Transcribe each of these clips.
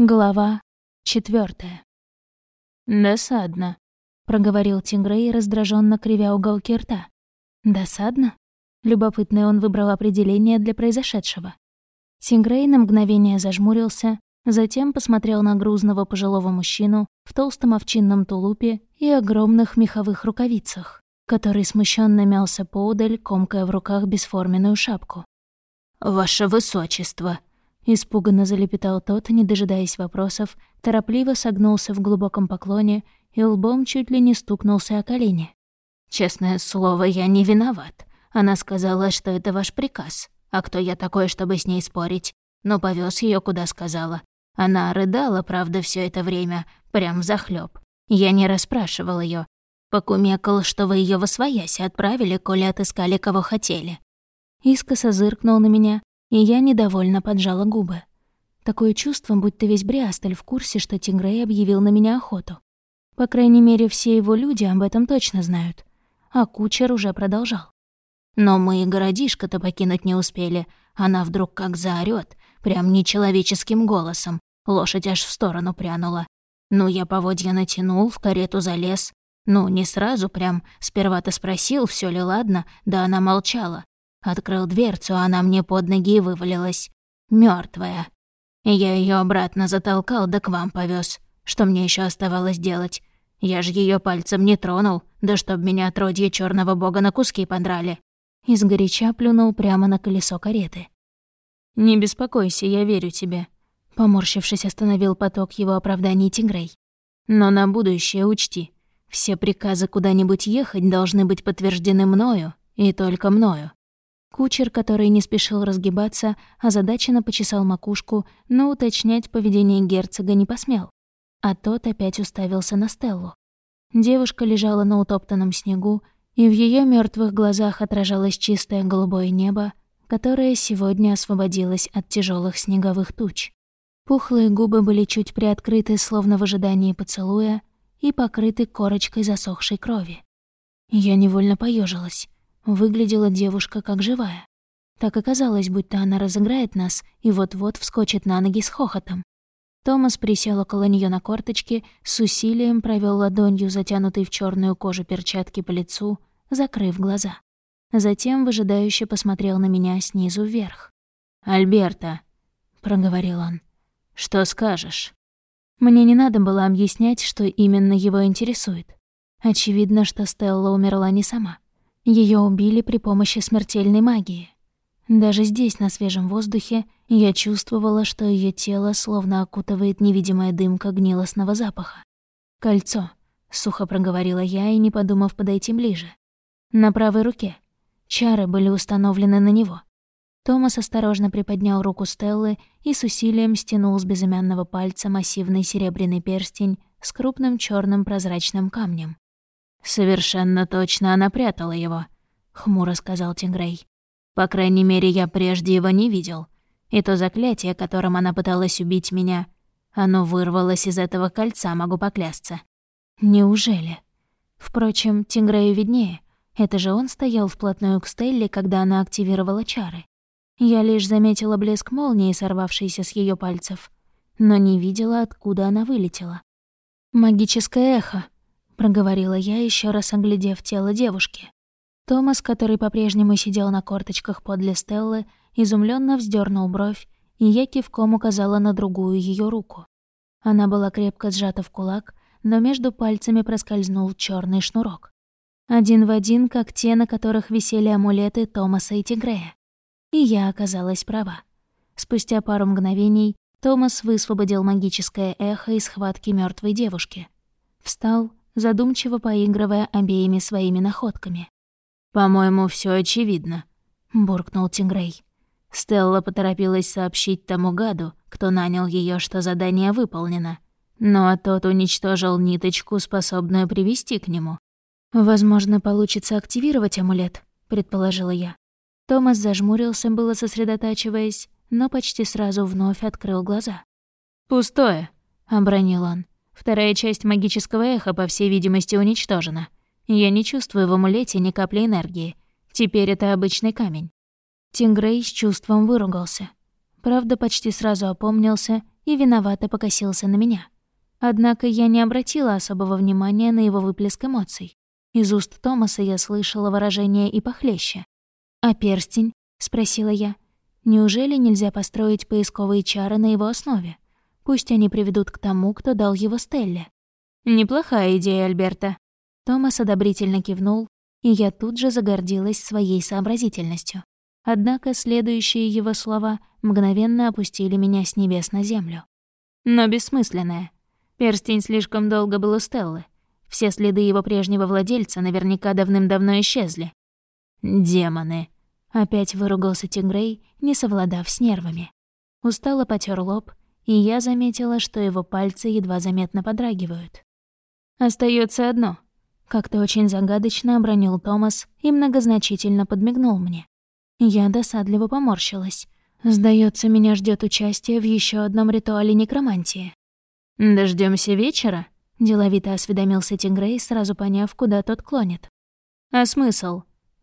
Глава четвертая. «Досадно», — проговорил Тингрей, раздраженно кривя уголки рта. «Досадно?» Любопытное он выбрал определение для произошедшего. Тингрей на мгновение зажмурился, затем посмотрел на грузного пожилого мужчину в толстом овчинном тулупе и огромных меховых рукавицах, который смущенно мялся поудаль, комкая в руках бесформенную шапку. «Ваше высочество», Испуганно залепетал тот, не дожидаясь вопросов, торопливо согнулся в глубоком поклоне и лбом чуть ли не стукнулся о колени. «Честное слово, я не виноват. Она сказала, что это ваш приказ. А кто я такой, чтобы с ней спорить? Но повез ее куда сказала. Она рыдала, правда, все это время, прям захлеб. Я не расспрашивал ее. Покумекал, что вы ее во своясь отправили, коли отыскали, кого хотели. Искоса зыркнул на меня, и я недовольно поджала губы. Такое чувство, будто весь Бриастель в курсе, что Тингрей объявил на меня охоту. По крайней мере, все его люди об этом точно знают. А кучер уже продолжал. Но мы и городишко-то покинуть не успели. Она вдруг как заорёт, прям нечеловеческим голосом. Лошадь аж в сторону прянула. Ну, я поводья натянул, в карету залез. Ну, не сразу прям. Сперва-то спросил, все ли ладно, да она молчала. Открыл дверцу, а она мне под ноги вывалилась. мертвая. Я ее обратно затолкал, да к вам повез. Что мне еще оставалось делать? Я же ее пальцем не тронул, да чтоб меня отродье черного бога на куски подрали. Изгоряча плюнул прямо на колесо кареты. «Не беспокойся, я верю тебе», — поморщившись, остановил поток его оправданий Тигрей. «Но на будущее учти, все приказы куда-нибудь ехать должны быть подтверждены мною и только мною. Кучер, который не спешил разгибаться, озадаченно почесал макушку, но уточнять поведение герцога не посмел. А тот опять уставился на Стеллу. Девушка лежала на утоптанном снегу, и в ее мертвых глазах отражалось чистое голубое небо, которое сегодня освободилось от тяжелых снеговых туч. Пухлые губы были чуть приоткрыты, словно в ожидании поцелуя, и покрыты корочкой засохшей крови. Я невольно поежилась. Выглядела девушка как живая. Так и казалось, будто она разыграет нас и вот-вот вскочит на ноги с хохотом. Томас присел около нее на корточки, с усилием провел ладонью, затянутой в черную кожу перчатки по лицу, закрыв глаза. Затем выжидающе посмотрел на меня снизу вверх. «Альберта», — проговорил он, — «что скажешь?» Мне не надо было объяснять, что именно его интересует. Очевидно, что Стелла умерла не сама. Ее убили при помощи смертельной магии. Даже здесь, на свежем воздухе, я чувствовала, что ее тело словно окутывает невидимая дымка гнилостного запаха. «Кольцо», — сухо проговорила я и, не подумав подойти ближе. «На правой руке. Чары были установлены на него». Томас осторожно приподнял руку Стеллы и с усилием стянул с безымянного пальца массивный серебряный перстень с крупным черным прозрачным камнем. «Совершенно точно она прятала его», — хмуро сказал Тингрей. «По крайней мере, я прежде его не видел. И то заклятие, которым она пыталась убить меня, оно вырвалось из этого кольца, могу поклясться». «Неужели?» Впрочем, Тингрею виднее. Это же он стоял вплотную к Стелле, когда она активировала чары. Я лишь заметила блеск молнии, сорвавшейся с ее пальцев, но не видела, откуда она вылетела. «Магическое эхо», проговорила я, еще раз оглядев тело девушки. Томас, который по-прежнему сидел на корточках подле Стеллы, изумленно вздернул бровь, и я кивком указала на другую ее руку. Она была крепко сжата в кулак, но между пальцами проскользнул черный шнурок. Один в один, как те, на которых висели амулеты Томаса и Тигрея. И я оказалась права. Спустя пару мгновений Томас высвободил магическое эхо из схватки мертвой девушки. Встал, задумчиво поигрывая обеими своими находками. «По-моему, все очевидно», — буркнул Тингрей. Стелла поторопилась сообщить тому гаду, кто нанял ее, что задание выполнено. А тот уничтожил ниточку, способную привести к нему. «Возможно, получится активировать амулет», — предположила я. Томас зажмурился, было сосредотачиваясь, но почти сразу вновь открыл глаза. «Пустое», — обронил он. Вторая часть магического эха, по всей видимости, уничтожена. Я не чувствую в амулете ни капли энергии. Теперь это обычный камень. Тингрей с чувством выругался. Правда, почти сразу опомнился и виновато покосился на меня. Однако я не обратила особого внимания на его выплеск эмоций. Из уст Томаса я слышала выражение и похлеще. «А перстень?» — спросила я. «Неужели нельзя построить поисковые чары на его основе? Пусть они приведут к тому, кто дал его Стелле». «Неплохая идея, Альберта». Томас одобрительно кивнул, и я тут же загордилась своей сообразительностью. Однако следующие его слова мгновенно опустили меня с небес на землю. Но бессмысленное. Перстень слишком долго был у Стеллы. Все следы его прежнего владельца наверняка давным-давно исчезли. «Демоны!» — опять выругался Тигрей, не совладав с нервами. Устало потер лоб, и я заметила, что его пальцы едва заметно подрагивают. Остается одно», — как-то очень загадочно обронил Томас и многозначительно подмигнул мне. Я досадливо поморщилась. Сдается, меня ждет участие в еще одном ритуале некромантии. Дождемся вечера?» — деловито осведомился Тингрей, сразу поняв, куда тот клонит. «А смысл?»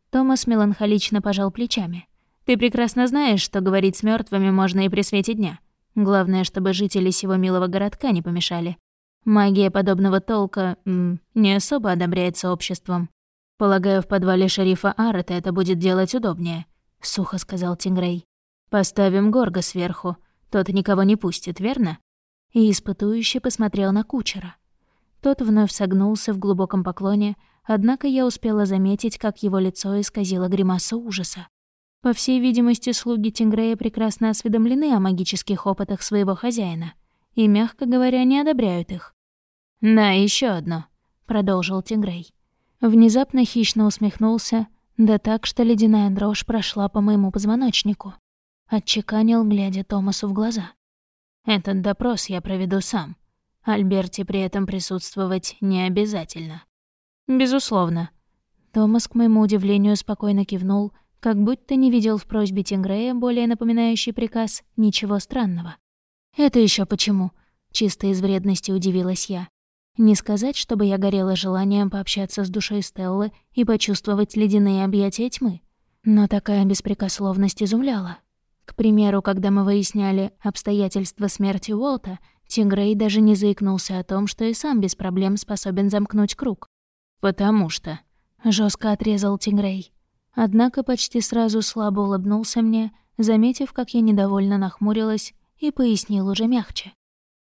Томас меланхолично пожал плечами. «Ты прекрасно знаешь, что говорить с мертвыми можно и при свете дня. Главное, чтобы жители сего милого городка не помешали. Магия подобного толка м, не особо одобряется обществом. Полагаю, в подвале шерифа Арата это будет делать удобнее», — сухо сказал Тингрей. «Поставим Горга сверху. Тот никого не пустит, верно?» и испытующе посмотрел на кучера. Тот вновь согнулся в глубоком поклоне, однако я успела заметить, как его лицо исказило гримаса ужаса. По всей видимости, слуги Тингрея прекрасно осведомлены о магических опытах своего хозяина и, мягко говоря, не одобряют их. «Да, еще одно», — продолжил Тингрей. Внезапно хищно усмехнулся, да так, что ледяная дрожь прошла по моему позвоночнику. Отчеканил, глядя Томасу в глаза. Этот допрос я проведу сам. Альберте при этом присутствовать не обязательно. Безусловно. Томас, к моему удивлению, спокойно кивнул, как будто не видел в просьбе Тингрея, более напоминающий приказ, ничего странного. «Это еще почему?» — чисто из вредности удивилась я. Не сказать, чтобы я горела желанием пообщаться с душой Стеллы и почувствовать ледяные объятия тьмы. Но такая беспрекословность изумляла. К примеру, когда мы выясняли обстоятельства смерти Уолта, Тигрей даже не заикнулся о том, что и сам без проблем способен замкнуть круг. «Потому что...» — жестко отрезал Тигрей. Однако почти сразу слабо улыбнулся мне, заметив, как я недовольно нахмурилась, и пояснил уже мягче.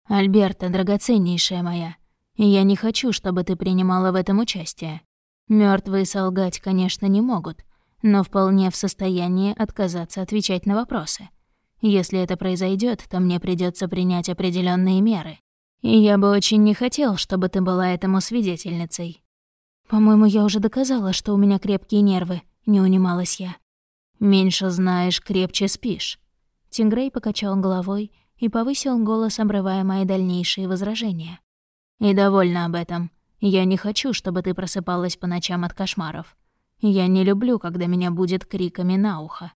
«Альберта, драгоценнейшая моя, я не хочу, чтобы ты принимала в этом участие. Мертвые солгать, конечно, не могут, но вполне в состоянии отказаться отвечать на вопросы. Если это произойдет, то мне придется принять определенные меры. И я бы очень не хотел, чтобы ты была этому свидетельницей. По-моему, я уже доказала, что у меня крепкие нервы, не унималась я. Меньше знаешь, крепче спишь. Тингрей покачал головой и повысил голос, обрывая мои дальнейшие возражения. И довольна об этом. Я не хочу, чтобы ты просыпалась по ночам от кошмаров. Я не люблю, когда меня будет криками на ухо.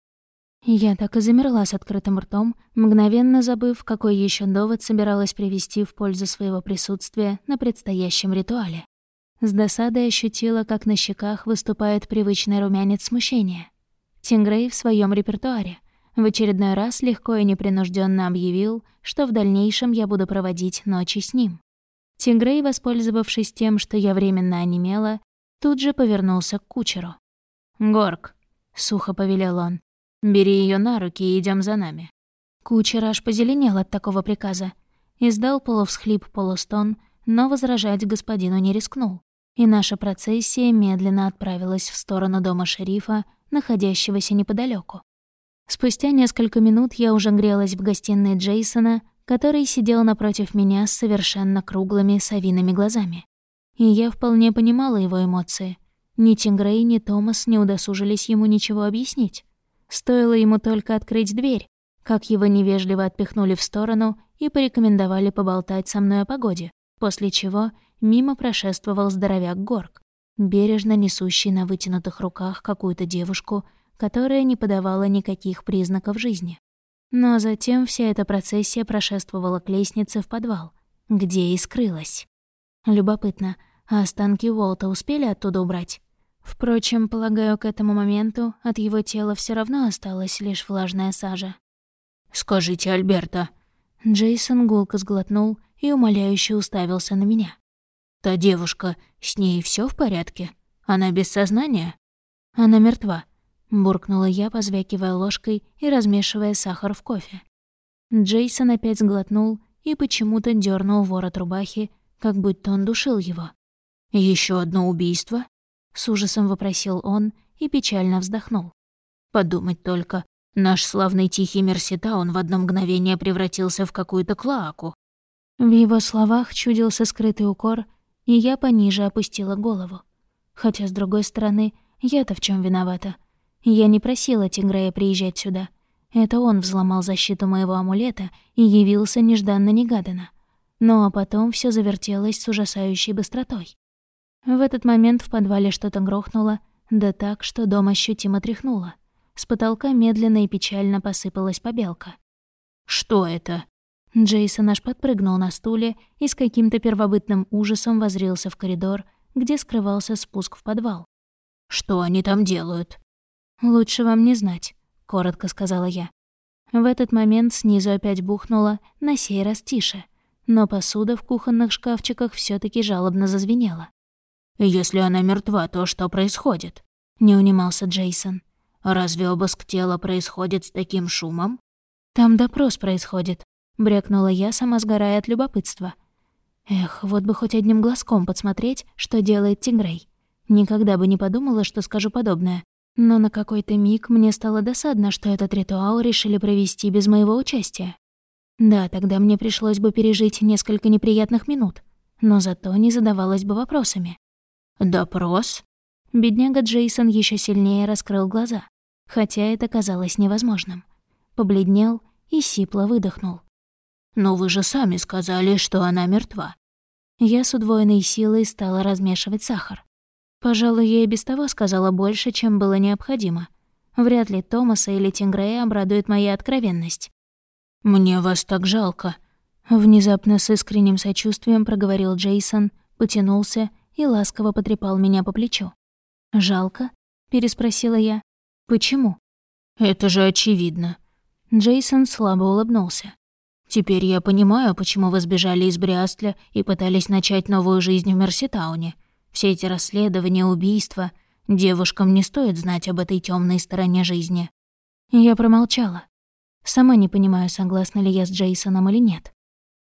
Я так и замерла с открытым ртом, мгновенно забыв, какой еще довод собиралась привести в пользу своего присутствия на предстоящем ритуале. С досадой ощутила, как на щеках выступает привычный румянец смущения. Тингрей в своем репертуаре. В очередной раз легко и непринужденно объявил, что в дальнейшем я буду проводить ночи с ним. Тингрей, воспользовавшись тем, что я временно онемела, тут же повернулся к кучеру. «Горг», — сухо повелел он, — «бери ее на руки и идем за нами». Кучер аж позеленел от такого приказа. Издал полувсхлип-полустон, но возражать господину не рискнул. И наша процессия медленно отправилась в сторону дома шерифа, находящегося неподалеку. Спустя несколько минут я уже грелась в гостиной Джейсона, который сидел напротив меня с совершенно круглыми совиными глазами и я вполне понимала его эмоции. Ни Тингрей, ни Томас не удосужились ему ничего объяснить. Стоило ему только открыть дверь, как его невежливо отпихнули в сторону и порекомендовали поболтать со мной о погоде, после чего мимо прошествовал здоровяк Горг, бережно несущий на вытянутых руках какую-то девушку, которая не подавала никаких признаков жизни. Но затем вся эта процессия прошествовала к лестнице в подвал, где и скрылась. Любопытно, а останки Уолта успели оттуда убрать? Впрочем, полагаю, к этому моменту от его тела все равно осталась лишь влажная сажа. «Скажите, Альберта», Джейсон гулко сглотнул и умоляюще уставился на меня. «Та девушка, с ней все в порядке? Она без сознания?» «Она мертва», — буркнула я, позвякивая ложкой и размешивая сахар в кофе. Джейсон опять сглотнул и почему-то дернул ворот рубахи, как будто он душил его. Еще одно убийство?» — с ужасом вопросил он и печально вздохнул. «Подумать только, наш славный тихий Мерситаун в одно мгновение превратился в какую-то клоаку». В его словах чудился скрытый укор, и я пониже опустила голову. Хотя, с другой стороны, я-то в чем виновата? Я не просила Тигрея приезжать сюда. Это он взломал защиту моего амулета и явился нежданно-негаданно. Ну а потом все завертелось с ужасающей быстротой. В этот момент в подвале что-то грохнуло, да так, что дом ощутимо тряхнуло. С потолка медленно и печально посыпалась побелка. «Что это?» Джейсон аж подпрыгнул на стуле и с каким-то первобытным ужасом возрился в коридор, где скрывался спуск в подвал. «Что они там делают?» «Лучше вам не знать», — коротко сказала я. В этот момент снизу опять бухнуло, на сей раз тише, но посуда в кухонных шкафчиках все таки жалобно зазвенела. «Если она мертва, то что происходит?» — не унимался Джейсон. «Разве обыск тела происходит с таким шумом?» «Там допрос происходит», — брякнула я, сама сгорая от любопытства. Эх, вот бы хоть одним глазком подсмотреть, что делает Тигрей. Никогда бы не подумала, что скажу подобное. Но на какой-то миг мне стало досадно, что этот ритуал решили провести без моего участия. Да, тогда мне пришлось бы пережить несколько неприятных минут, но зато не задавалась бы вопросами. «Допрос?» Бедняга Джейсон еще сильнее раскрыл глаза, хотя это казалось невозможным. Побледнел и сипло выдохнул. «Но вы же сами сказали, что она мертва». Я с удвоенной силой стала размешивать сахар. Пожалуй, я и без того сказала больше, чем было необходимо. Вряд ли Томаса или Тингрея обрадует моя откровенность. «Мне вас так жалко», — внезапно с искренним сочувствием проговорил Джейсон, потянулся и ласково потрепал меня по плечу. «Жалко?» — переспросила я. «Почему?» «Это же очевидно». Джейсон слабо улыбнулся. «Теперь я понимаю, почему вы сбежали из Бриастля и пытались начать новую жизнь в Мерситауне. Все эти расследования, убийства. Девушкам не стоит знать об этой темной стороне жизни». Я промолчала. Сама не понимаю, согласна ли я с Джейсоном или нет.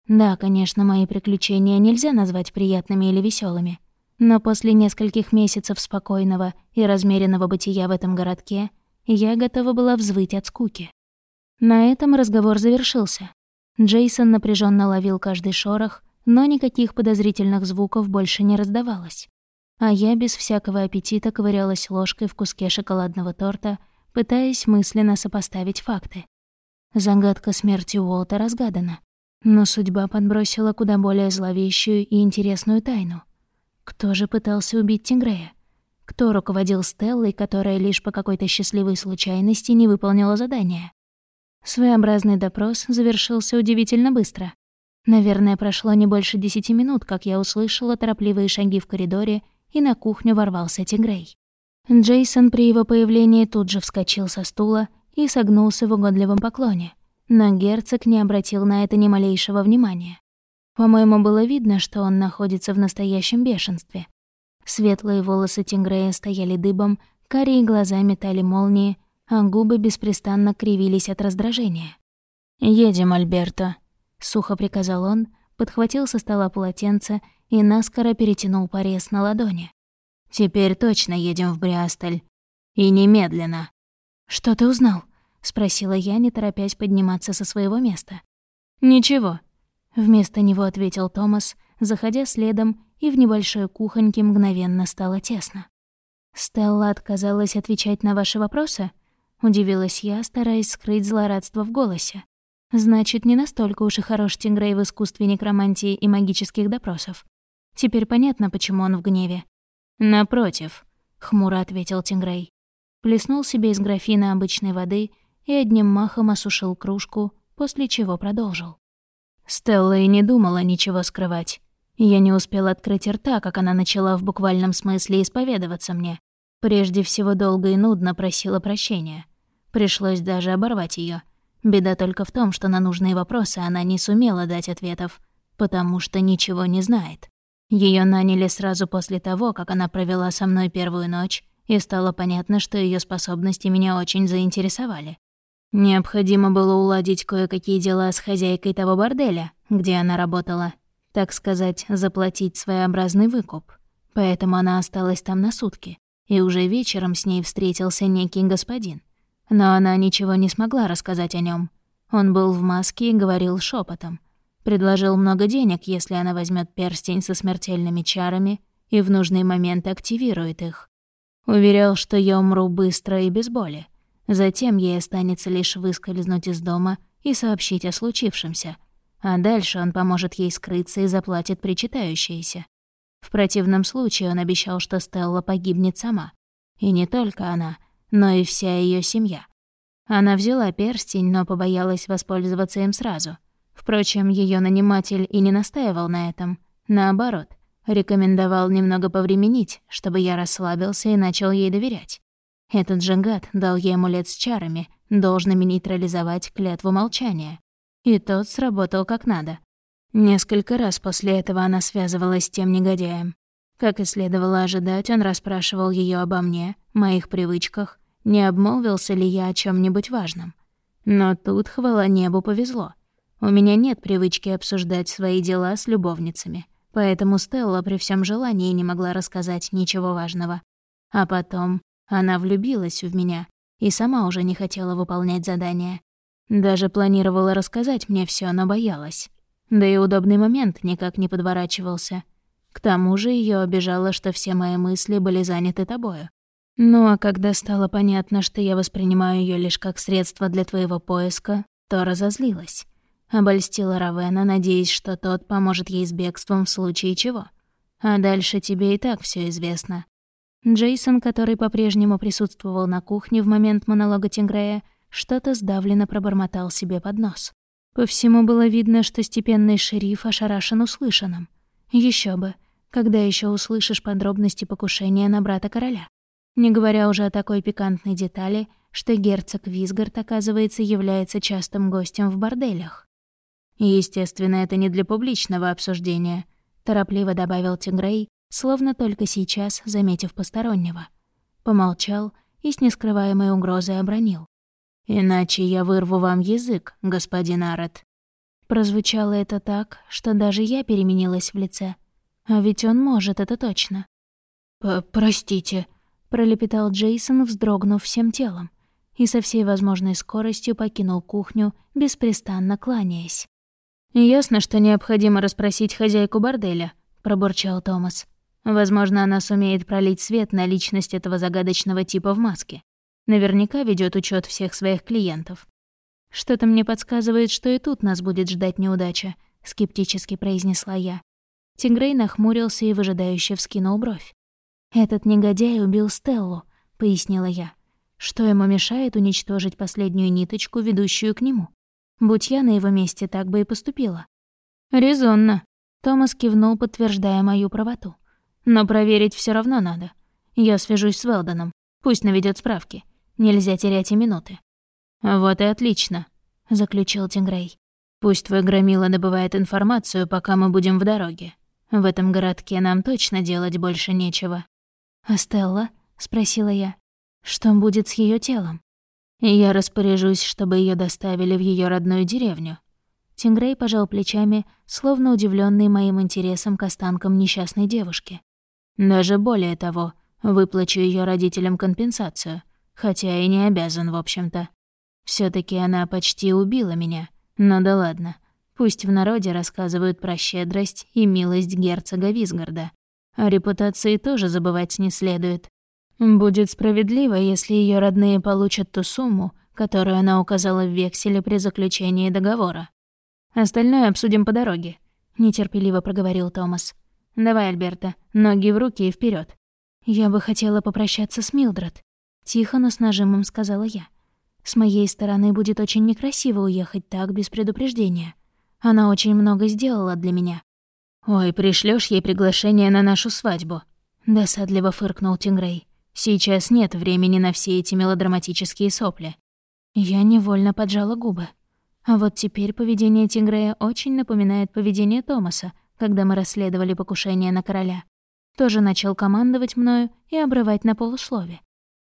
Да, конечно, мои приключения нельзя назвать приятными или веселыми, но после нескольких месяцев спокойного и размеренного бытия в этом городке я готова была взвыть от скуки. На этом разговор завершился. Джейсон напряженно ловил каждый шорох, но никаких подозрительных звуков больше не раздавалось. А я без всякого аппетита ковырялась ложкой в куске шоколадного торта, пытаясь мысленно сопоставить факты. Загадка смерти Уолта разгадана, но судьба подбросила куда более зловещую и интересную тайну — кто же пытался убить Тингрея? Кто руководил Стеллой, которая лишь по какой-то счастливой случайности не выполнила задание? Своеобразный допрос завершился удивительно быстро. Наверное, прошло не больше десяти минут, как я услышала торопливые шаги в коридоре, и на кухню ворвался Тигрей. Джейсон при его появлении тут же вскочил со стула и согнулся в угодливом поклоне, но герцог не обратил на это ни малейшего внимания. По-моему, было видно, что он находится в настоящем бешенстве. Светлые волосы Тингрея стояли дыбом, карие глаза метали молнии, а губы беспрестанно кривились от раздражения. «Едем, Альберто», — сухо приказал он, подхватил со стола полотенце и наскоро перетянул порез на ладони. «Теперь точно едем в Бриастель. И немедленно». «Что ты узнал?» — спросила я, не торопясь подниматься со своего места. «Ничего», Вместо него ответил Томас, заходя следом, и в небольшой кухоньке мгновенно стало тесно. «Стелла отказалась отвечать на ваши вопросы?» — удивилась я, стараясь скрыть злорадство в голосе. «Значит, не настолько уж и хорош Тингрей в искусстве некромантии и магических допросов. Теперь понятно, почему он в гневе». «Напротив», — хмуро ответил Тингрей. Плеснул себе из графина обычной воды и одним махом осушил кружку, после чего продолжил. Стелла и не думала ничего скрывать. Я не успел открыть рта, как она начала в буквальном смысле исповедоваться мне. Прежде всего долго и нудно просила прощения. Пришлось даже оборвать ее. Беда только в том, что на нужные вопросы она не сумела дать ответов, потому что ничего не знает. Ее наняли сразу после того, как она провела со мной первую ночь, и стало понятно, что ее способности меня очень заинтересовали. Необходимо было уладить кое-какие дела с хозяйкой того борделя, где она работала, так сказать, заплатить своеобразный выкуп. Поэтому она осталась там на сутки, и уже вечером с ней встретился некий господин. Но она ничего не смогла рассказать о нем. Он был в маске и говорил шепотом. Предложил много денег, если она возьмет перстень со смертельными чарами и в нужный момент активирует их. Уверял, что я умру быстро и без боли. Затем ей останется лишь выскользнуть из дома и сообщить о случившемся. А дальше он поможет ей скрыться и заплатит причитающееся. В противном случае он обещал, что Стелла погибнет сама. И не только она, но и вся ее семья. Она взяла перстень, но побоялась воспользоваться им сразу. Впрочем, ее наниматель и не настаивал на этом. Наоборот, рекомендовал немного повременить, чтобы я расслабился и начал ей доверять. Этот же гад дал ей амулет с чарами, должными нейтрализовать клятву молчания. И тот сработал как надо. Несколько раз после этого она связывалась с тем негодяем. Как и следовало ожидать, он расспрашивал ее обо мне, моих привычках, не обмолвился ли я о чем нибудь важном. Но тут, хвала небу, повезло. У меня нет привычки обсуждать свои дела с любовницами, поэтому Стелла при всем желании не могла рассказать ничего важного. А потом она влюбилась в меня и сама уже не хотела выполнять задание. Даже планировала рассказать мне все, но боялась. Да и удобный момент никак не подворачивался. К тому же ее обижало, что все мои мысли были заняты тобою. Ну а когда стало понятно, что я воспринимаю ее лишь как средство для твоего поиска, то разозлилась. Обольстила Равена, надеясь, что тот поможет ей с бегством в случае чего. А дальше тебе и так все известно. Джейсон, который по-прежнему присутствовал на кухне в момент монолога Тингрея, что-то сдавленно пробормотал себе под нос. По всему было видно, что степенный шериф ошарашен услышанным. Еще бы, когда еще услышишь подробности покушения на брата короля. Не говоря уже о такой пикантной детали, что герцог Визгард, оказывается, является частым гостем в борделях. Естественно, это не для публичного обсуждения, торопливо добавил Тигрей, словно только сейчас заметив постороннего. Помолчал и с нескрываемой угрозой обронил. «Иначе я вырву вам язык, господин Арет». Прозвучало это так, что даже я переменилась в лице. А ведь он может, это точно. «Простите», пролепетал Джейсон, вздрогнув всем телом, и со всей возможной скоростью покинул кухню, беспрестанно кланяясь. «Ясно, что необходимо расспросить хозяйку борделя», — пробурчал Томас. «Возможно, она сумеет пролить свет на личность этого загадочного типа в маске. Наверняка ведет учет всех своих клиентов. Что-то мне подсказывает, что и тут нас будет ждать неудача», — скептически произнесла я. Тигрей нахмурился и выжидающе вскинул бровь. «Этот негодяй убил Стеллу», — пояснила я. «Что ему мешает уничтожить последнюю ниточку, ведущую к нему? Будь я на его месте, так бы и поступила». «Резонно», — Томас кивнул, подтверждая мою правоту. «Но проверить все равно надо. Я свяжусь с Велдоном. Пусть наведет справки. Нельзя терять и минуты». «Вот и отлично», — заключил Тингрей. «Пусть твой громила добывает информацию, пока мы будем в дороге. В этом городке нам точно делать больше нечего». «А Стелла?» — спросила я. «Что будет с ее телом?» «Я распоряжусь, чтобы ее доставили в ее родную деревню». Тингрей пожал плечами, словно удивленный моим интересом к останкам несчастной девушки. «Даже более того, выплачу ее родителям компенсацию, хотя и не обязан, в общем-то. все таки она почти убила меня, но да ладно. Пусть в народе рассказывают про щедрость и милость герцога Визгарда. О репутации тоже забывать не следует. Будет справедливо, если ее родные получат ту сумму, которую она указала в векселе при заключении договора. Остальное обсудим по дороге, нетерпеливо проговорил Томас. Давай, Альберта, ноги в руки и вперед. Я бы хотела попрощаться с Милдред, тихо, но с нажимом сказала я. С моей стороны будет очень некрасиво уехать так без предупреждения. Она очень много сделала для меня. «Ой, пришлёшь ей приглашение на нашу свадьбу», — досадливо фыркнул Тингрей. «Сейчас нет времени на все эти мелодраматические сопли». Я невольно поджала губы. А вот теперь поведение Тингрея очень напоминает поведение Томаса, когда мы расследовали покушение на короля. Тоже начал командовать мною и обрывать на полуслове.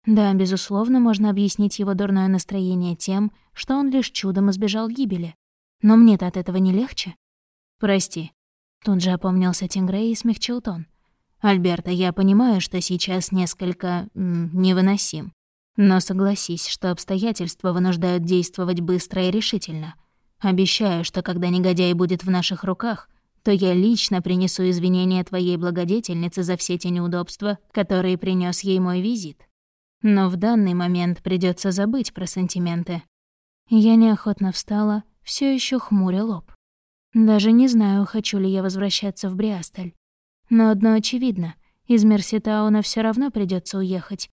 Да, безусловно, можно объяснить его дурное настроение тем, что он лишь чудом избежал гибели. Но мне-то от этого не легче. «Прости». Тут же опомнился Тингрей и смягчил тон. «Альберта, я понимаю, что сейчас несколько... Невыносим. Но согласись, что обстоятельства вынуждают действовать быстро и решительно. Обещаю, что когда негодяй будет в наших руках, то я лично принесу извинения твоей благодетельнице за все те неудобства, которые принес ей мой визит. Но в данный момент придется забыть про сантименты. Я неохотно встала, все еще хмуря лоб. Даже не знаю, хочу ли я возвращаться в Бриасталь. Но одно очевидно, из Мерситауна все равно придется уехать,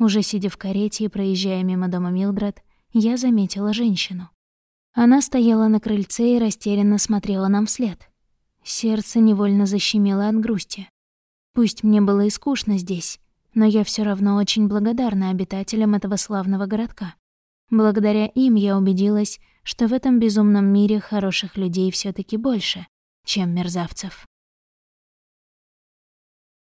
уже сидя в карете и проезжая мимо дома Милдред, я заметила женщину. Она стояла на крыльце и растерянно смотрела нам вслед. Сердце невольно защемило от грусти. Пусть мне было и скучно здесь, но я все равно очень благодарна обитателям этого славного городка. Благодаря им я убедилась, что в этом безумном мире хороших людей все таки больше, чем мерзавцев.